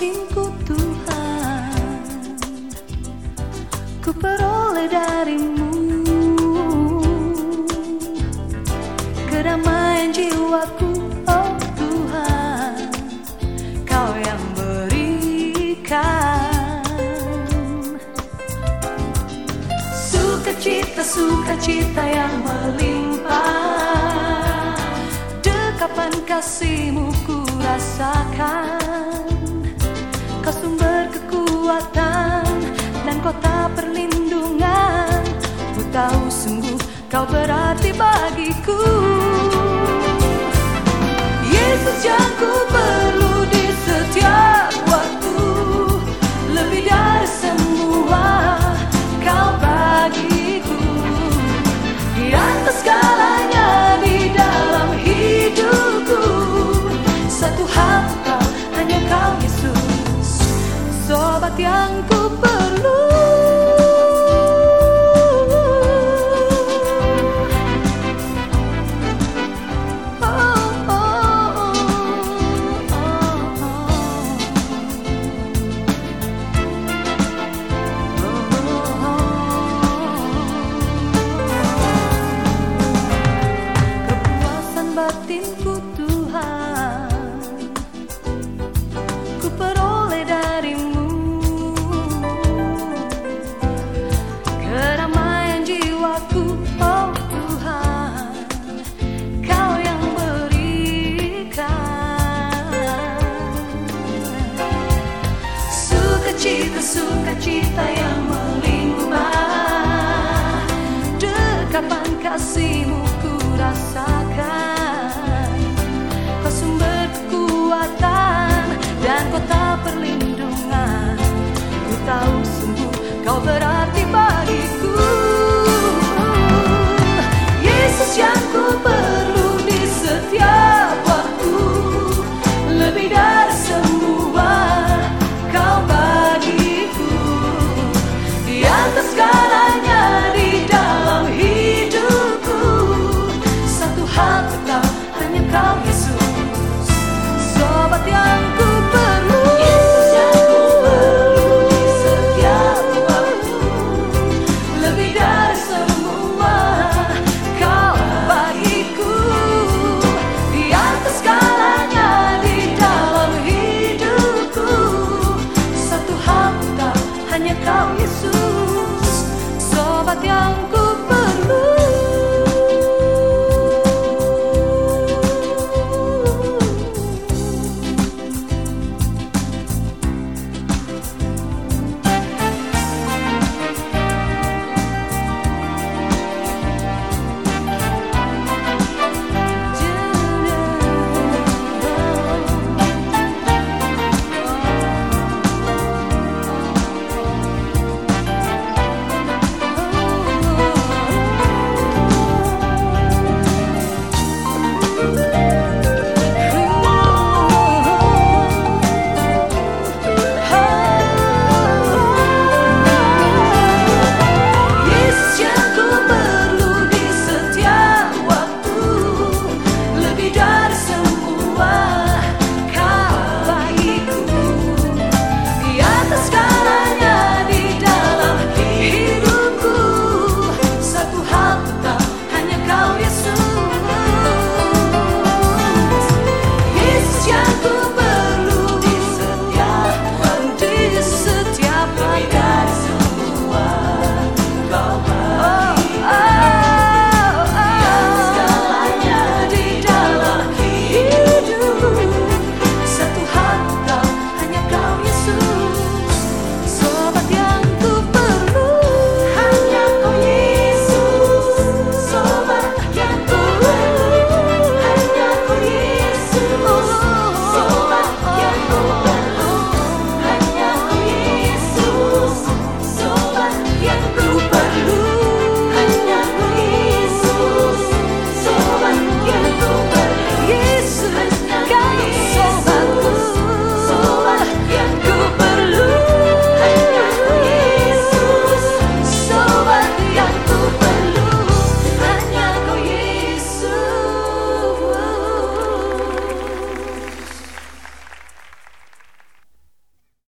sampingku Tuhan Ku peroleh darimu. Kedamaian jiwaku oh Tuhan Kau yang berikan. Sukacita, sukacita yang melimpah Dekapan kasihmu ku rasakan. yang ku kasihmu ku rasakan Kau sumber kekuatan dan kota perlindungan. Ku tahu sungguh kau berarti bagiku. Yesus yang ku perlu di setiap waktu. Lebih dari semua kau bagiku. Di atas segala